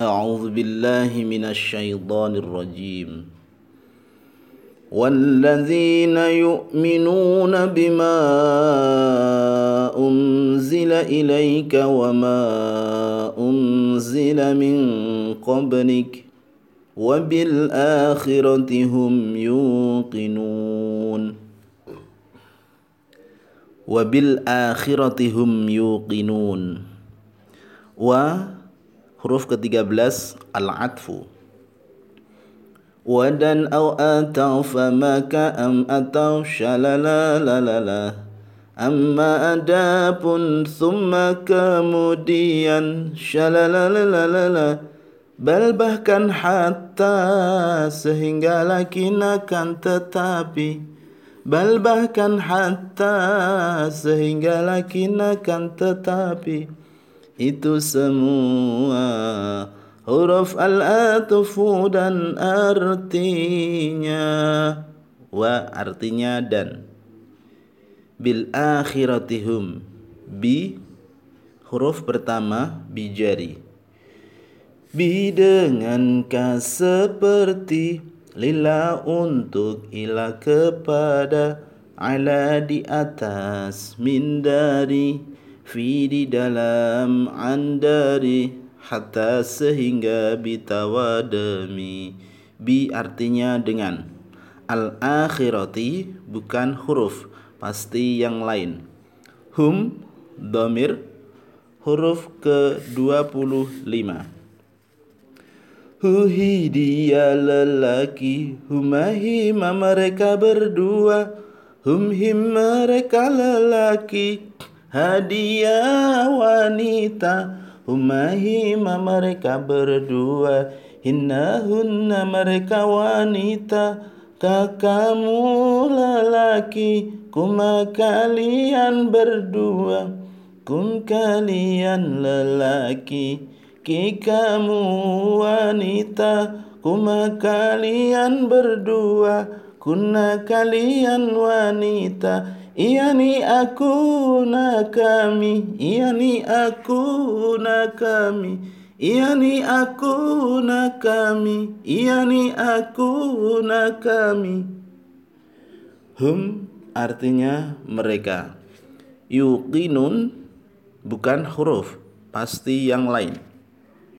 أعوذ بالله من الشيطان الرجيم. والذين يؤمنون بما أنزل إليك وما أنزل من قبلك وبالآخرة هم يوقنون. وبالآخرة هم يوقنون. و huruf ke-13 al-atfu wadan au atau famaka am atau shalalalalala amma adapun thumma kemudian shalalalalala bal bahkan hatta sehingga lakin akan tetapi bal bahkan hatta sehingga lakin akan tetapi itu semua huruf al-atfu dan artinya. Wa artinya dan. Bil akhiratihum bi huruf pertama bijari bi dengan ka seperti lila untuk ila kepada ala di atas min dari fi di dalam andari hatta sehingga bitawadami. Bi artinya dengan. Al akhirati bukan huruf pasti yang lain. Hum domir huruf ke 25 Huhi dia lelaki Humahima mereka berdua. Humhim mereka lelaki hadiah wanita Humahima mereka berdua. Hinna hunna mereka wanita Kakamu lelaki. Kuma kalian berdua Kum kalian lelaki. Ki kamu wanita Kuma kalian berdua. Kuna kalian wanita Yani aku nak kami Yani aku nak kami Yani aku nak kami Yani aku nak kami. Hum artinya mereka. Yuqinun bukan huruf Pasti yang lain